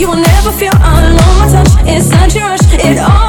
You will never feel alone. My touch is such a rush. It all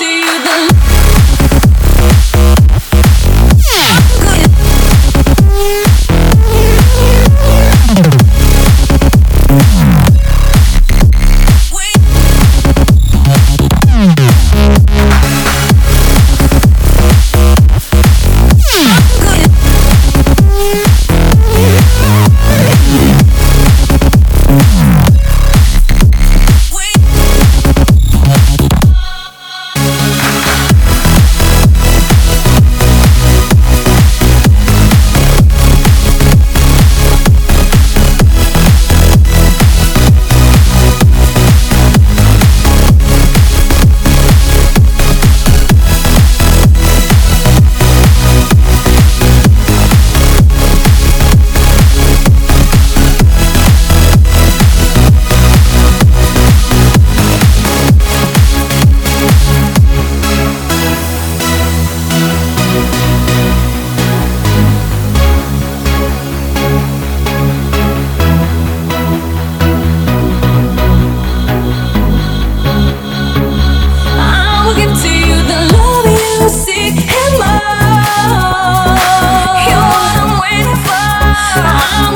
see the Ah.